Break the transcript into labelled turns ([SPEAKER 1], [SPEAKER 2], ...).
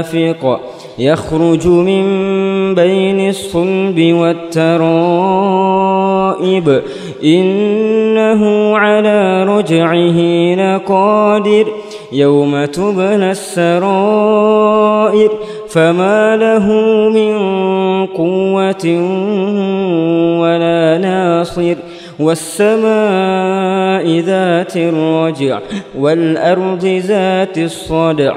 [SPEAKER 1] دافق يخرج من بين الصلب والترائب. إنه على رجعه لقادر يوم تبنى السرائر. فما له من قوة ولا ناصر. والسماء ذات الرجع والأرض ذات الصدع.